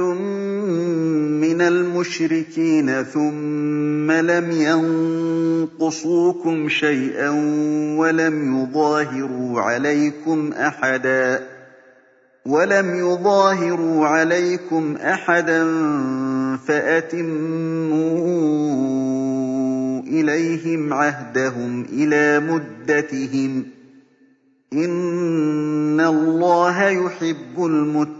مِّنَ الْمُشْرِكِينَ ثُمَّ لَمْ يَنقُصُوكُمْ شَيْئًا وَلَمْ يُظَاهِرُوا عَلَيْكُمْ أَحَدًا فَأَتِمُّوا إِلَيْهِمْ عَهْدَهُمْ إِلَىٰ مُدَّتِهِمْ ۚ إِنَّ اللَّهَ يُحِبُّ الْمُتَّقِينَ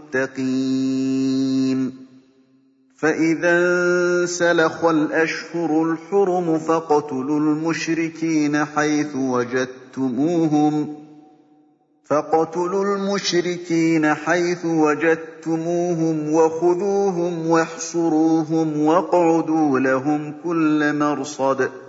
فَإِذَا انسَلَخَ الْأَشْهُرُ الْحُرُمُ فَاقْتُلُوا الْمُشْرِكِينَ حَيْثُ وَجَدتُّمُوهُمْ وَخُذُوهُمْ وَاحْصُرُوهُمْ وَاقْعُدُوا لَهُمْ كُلَّ مَرْصَدٍ.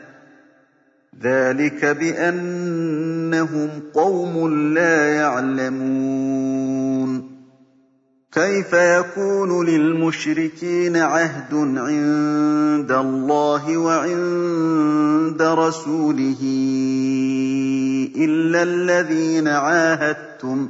ذَٰلِكَ بِأَنَّهُمْ قَوْمٌ لَّا يَعْلَمُونَ. كَيْفَ يَكُونُ لِلْمُشْرِكِينَ عَهْدٌ عِندَ اللَّهِ وَعِندَ رَسُولِهِ إِلَّا الَّذِينَ عَاهَدتُّمْ؟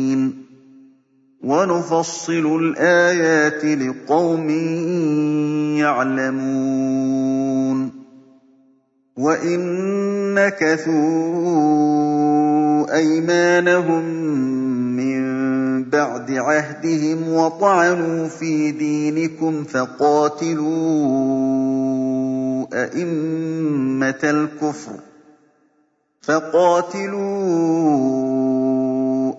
وَنُفَصِّلُ الْآيَاتِ لِقَوْمٍ يَعْلَمُونَ. وَإِن نَّكَثُوا أَيْمَانَهُم بَعْدِ عَهْدِهِمْ وَطَعَنُوا فِي دِينِكُمْ فَقَاتِلُوا أَئِمَّةَ الْكُفْرِ فَقَاتِلُوا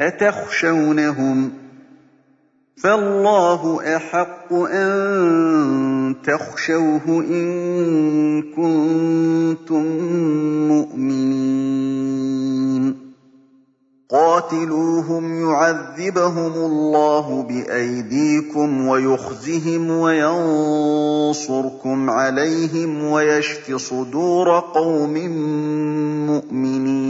أَتَخْشَوْنَهُمْ ۚ فَاللَّهُ أَحَقُّ أَن تَخْشَوْهُ إِن كُنتُم مُّؤْمِنِينَ. قَاتِلُوهُمْ يُعَذِّبْهُمُ اللَّهُ بِأَيْدِيكُمْ وَيُخْزِهِمْ وَيَنصُرْكُمْ عَلَيْهِمْ وَيَشْفِ صُدُورَ قَوْمٍ مُّؤْمِنِينَ.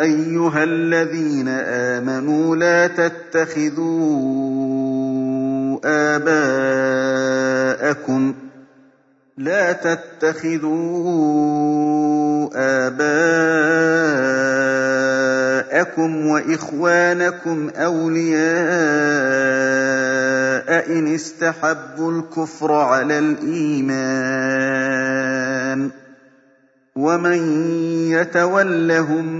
أَيُّهَا الَّذِينَ آمَنُوا لَا تَتَّخِذُوا آبَاءَكُمْ وَإِخْوَانَكُمْ أَوْلِيَاءَ إِنِ اسْتَحَبُّوا الْكُفْرَ عَلَى الْإِيمَانِ ۚ وَمَن يَتَوَلَّهُم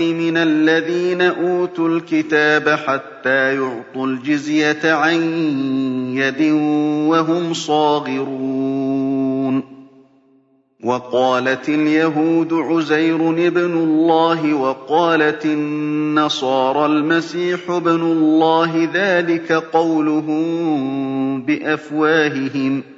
مِنَ الَّذِينَ أُوتُوا الْكِتَابَ حَتَّىٰ يُعْطُوا الْجِزْيَةَ عَن يَدٍ وَهُمْ صَاغِرُونَ وَقَالَتِ الْيَهُودُ عُزَيْرٌ ابْنُ اللَّهِ وَقَالَتِ النَّصَارَى الْمَسِيحُ ابْنُ اللَّهِ ۖ ذَٰلِكَ قَوْلُهُم بِأَفْوَاهِهِمْ ۖ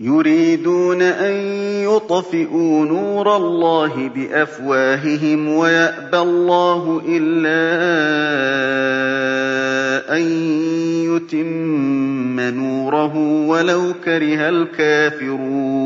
يُرِيدُونَ أَن يُطْفِئُوا نُورَ اللَّهِ بِأَفْوَاهِهِمْ وَيَأْبَى اللَّهُ إِلَّا أَن يُتِمَّ نُورَهُ وَلَوْ كَرِهَ الْكَافِرُونَ.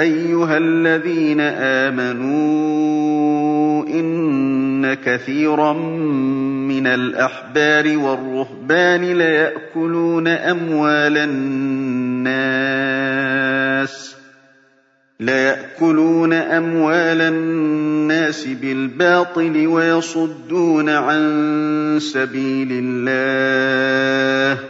أَيُّهَا الَّذِينَ آمَنُوا إِنَّ كَثِيرًا مِّنَ الْأَحْبَارِ وَالرُّهْبَانِ لَيَأْكُلُونَ أَمْوَالَ النَّاسِ لَيَأْكُلُونَ أَمْوَالَ النَّاسِ بِالْبَاطِلِ وَيَصُدُّونَ عَن سَبِيلِ اللَّهِ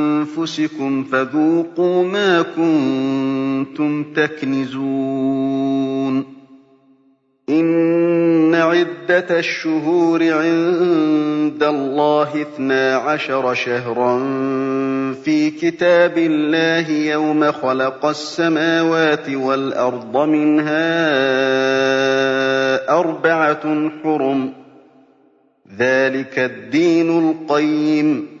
فَذُوقُوا مَا كُنتُمْ تَكْنِزُونَ. إِنَّ عِدَّةَ الشُّهُورِ عِندَ اللَّهِ اثْنَا عَشَرَ شَهْرًا فِي كِتَابِ اللَّهِ يَوْمَ خَلَقَ السَّمَاوَاتِ وَالْأَرْضَ مِنْهَا أَرْبَعَةٌ حُرُمٌ ۚ. ذَٰلِكَ الدِّينُ الْقَيِّمُ ۚ.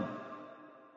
ۚ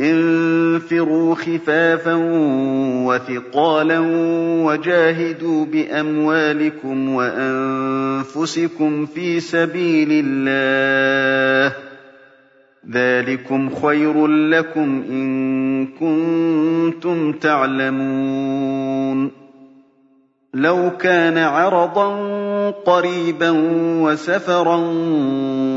انفِرُوا خِفَافًا وَثِقَالًا وَجَاهِدُوا بِأَمْوَالِكُمْ وَأَنفُسِكُمْ فِي سَبِيلِ اللَّهِ ۚ ذَٰلِكُمْ خَيْرٌ لَّكُمْ إِن كُنتُمْ تَعْلَمُونَ لَوْ كَانَ عَرَضًا قَرِيبًا وَسَفَرًا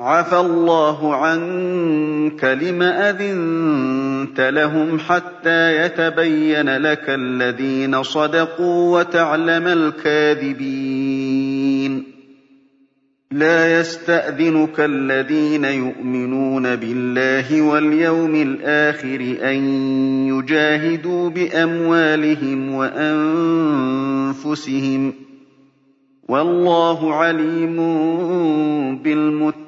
عَفَا اللَّهُ عَنكَ لِمَ أَذِنتَ لَهُمْ حَتَّىٰ يَتَبَيَّنَ لَكَ الَّذِينَ صَدَقُوا وَتَعْلَمَ الْكَاذِبِينَ. لَا يَسْتَأْذِنُكَ الَّذِينَ يُؤْمِنُونَ بِاللَّهِ وَالْيَوْمِ الْآخِرِ أَن يُجَاهِدُوا بِأَمْوَالِهِمْ وَأَنفُسِهِمْ ۗ. وَاللَّهُ عَلِيمٌ بِالْمُتَّقِينَ.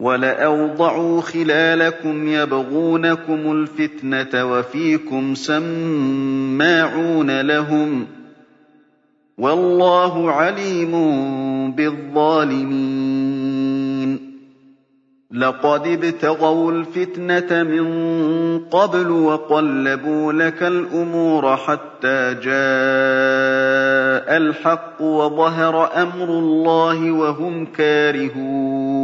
وَلَأَوْضَعُوا خِلَالَكُمْ يَبْغُونَكُمُ الْفِتْنَةَ وَفِيكُمْ سَمَّاعُونَ لَهُمْ ۗ وَاللَّهُ عَلِيمٌ بِالظَّالِمِينَ لَقَدِ ابْتَغَوُا الْفِتْنَةَ مِن قَبْلُ وَقَلَّبُوا لَكَ الْأُمُورَ حَتَّىٰ جَاءَ الْحَقُّ وَظَهَرَ أَمْرُ اللَّهِ وَهُمْ كَارِهُونَ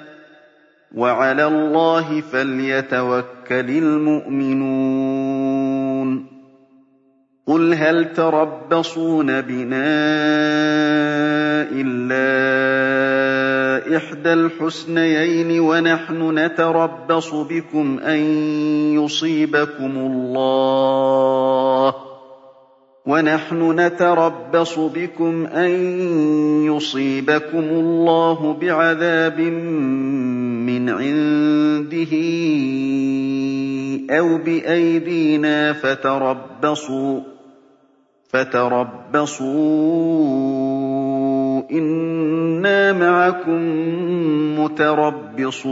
وَعَلَى اللَّهِ فَلْيَتَوَكَّلِ الْمُؤْمِنُونَ. قُلْ هَلْ تَرَبَّصُونَ بِنَا إِلَّا إِحْدَى الْحُسْنَيَيْنِ وَنَحْنُ نَتَرَبَّصُ بِكُمْ أَن يُصِيبَكُمُ اللَّهُ وَنَحْنُ نَتَرَبَّصُ بِكُمْ أَن يُصِيبَكُمُ اللَّهُ بِعَذَابٍ مِّنْ عِندِهِ أَوْ بِأَيْدِينَا فَتَرَبَّصُوا فَتَرَبَّصُوا. إِنَّا مَعَكُم مُّتَرَبِّصُونَ.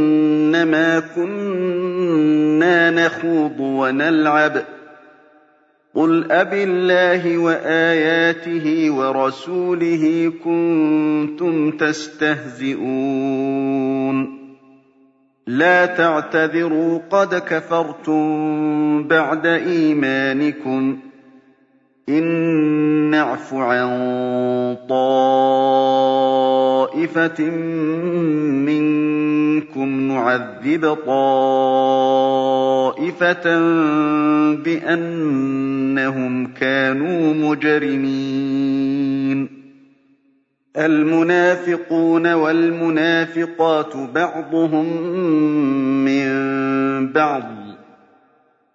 إِنَّمَا كُنَّا نَخُوضُ وَنَلْعَبُ ۚ. قُلْ أَبِاللَّهِ وَآيَاتِهِ وَرَسُولِهِ كُنتُمْ تَسْتَهْزِئُونَ. لَا تَعْتَذِرُوا قَدْ كَفَرْتُم بَعْدَ إِيمَانِكُمْ ۚ. إِن نَّعْفُ عَن طَائِفَةٍ مِّنكُمْ نُعَذِّبْ طَائِفَةً بِأَنَّهُمْ كَانُوا مُجْرِمِينَ. الْمُنَافِقُونَ وَالْمُنَافِقَاتُ بَعْضُهُم مِّن بَعْضٍ ۚ.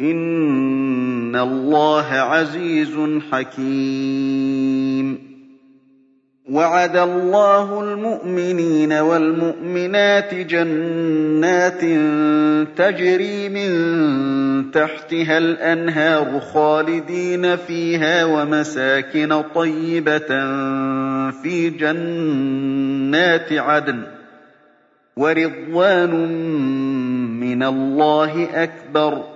إن الله عزيز حكيم وعد الله المؤمنين والمؤمنات جنات تجري من تحتها الأنهار خالدين فيها ومساكن طيبة في جنات عدن ورضوان من الله أكبر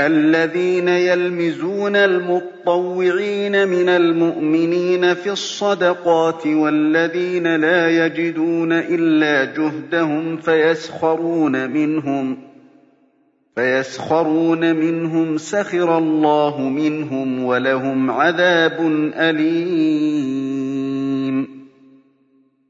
الذين يلمزون المطوعين من المؤمنين في الصدقات والذين لا يجدون إلا جهدهم فيسخرون منهم فيسخرون منهم سخر الله منهم ولهم عذاب أليم.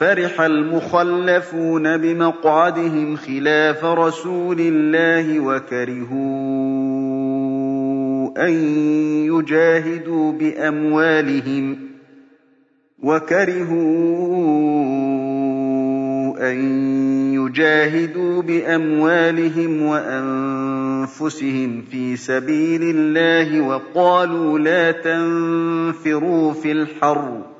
فَرِحَ الْمُخَلَّفُونَ بِمَقْعَدِهِمْ خِلَافَ رَسُولِ اللَّهِ وَكَرِهُوا أَن يُجَاهِدُوا بِأَمْوَالِهِمْ وَكَرِهُوا أَن يُجَاهِدُوا بِأَمْوَالِهِمْ وَأَنفُسِهِمْ فِي سَبِيلِ اللَّهِ وَقَالُوا لَا تَنفِرُوا فِي الْحَرِّ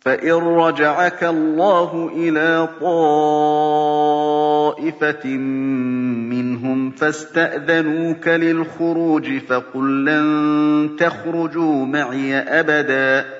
فَإِن رَّجَعَكَ اللَّهُ إِلَىٰ طَائِفَةٍ مِّنْهُمْ فَاسْتَأْذَنُوكَ لِلْخُرُوجِ فَقُل لَّن تَخْرُجُوا مَعِيَ أَبَدًا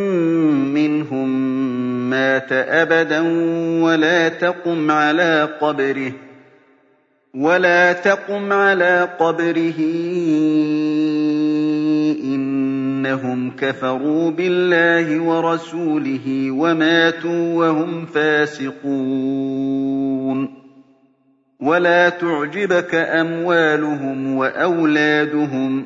مَّاتَ أَبَدًا وَلَا تَقُمْ عَلَىٰ قَبْرِهِ ۖ إِنَّهُمْ كَفَرُوا بِاللَّهِ وَرَسُولِهِ وَمَاتُوا وَهُمْ فَاسِقُونَ. وَلَا تُعْجِبْكَ أَمْوَالُهُمْ وَأَوْلَادُهُمْ ۚ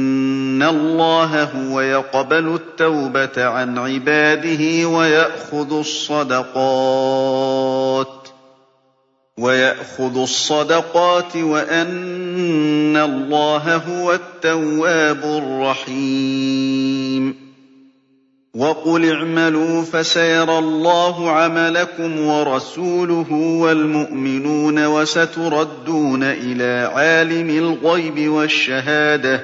اللَّهَ هُوَ يَقْبَلُ التَّوْبَةَ عَنْ عِبَادِهِ وَيَأْخُذُ الصَّدَقَاتِ وَيَأْخُذُ الصَّدَقَاتِ وَأَنَّ اللَّهَ هُوَ التَّوَّابُ الرَّحِيمُ وَقُلِ اعْمَلُوا فَسَيَرَى اللَّهُ عَمَلَكُمْ وَرَسُولُهُ وَالْمُؤْمِنُونَ وَسَتُرَدُّونَ إِلَىٰ عَالِمِ الْغَيْبِ وَالشَّهَادَةِ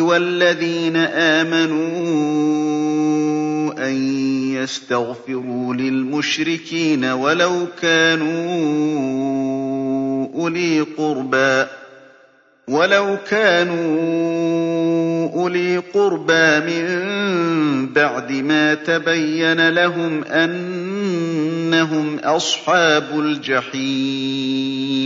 وَالَّذِينَ آمَنُوا أَن يَسْتَغْفِرُوا لِلْمُشْرِكِينَ وَلَوْ كَانُوا أُولِي قُرْبَىٰ مِن بَعْدِ مَا تَبَيَّنَ لَهُمْ أَنَّهُمْ أَصْحَابُ الْجَحِيمِ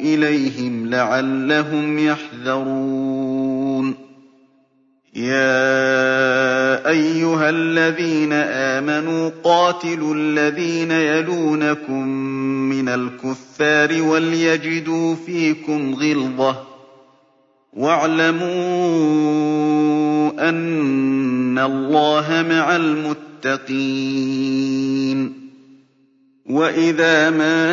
إِلَيْهِمْ لَعَلَّهُمْ يَحْذَرُونَ. يَا أَيُّهَا الَّذِينَ آمَنُوا قَاتِلُوا الَّذِينَ يَلُونَكُم مِّنَ الْكُفَّارِ وَلْيَجِدُوا فِيكُمْ غِلْظَةً ۚ. وَاعْلَمُوا أَنَّ اللَّهَ مَعَ الْمُتَّقِينَ. وَإِذَا مَا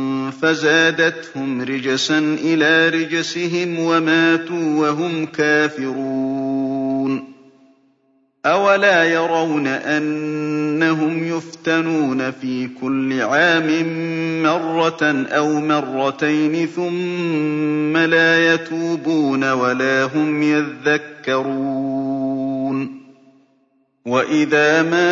فزادتهم رجسا إلى رجسهم وماتوا وهم كافرون. أولا يرون أنهم يفتنون في كل عام مرة أو مرتين ثم لا يتوبون ولا هم يذكرون. وإذا ما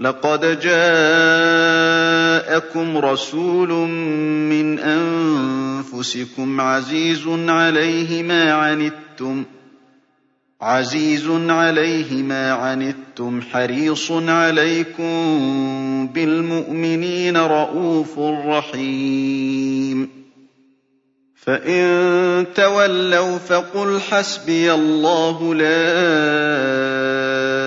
لقد جاءكم رسول من أنفسكم عزيز عليه ما عنتم عزيز عليه ما عنتم حريص عليكم بالمؤمنين رءوف رحيم. فإن تولوا فقل حسبي الله لا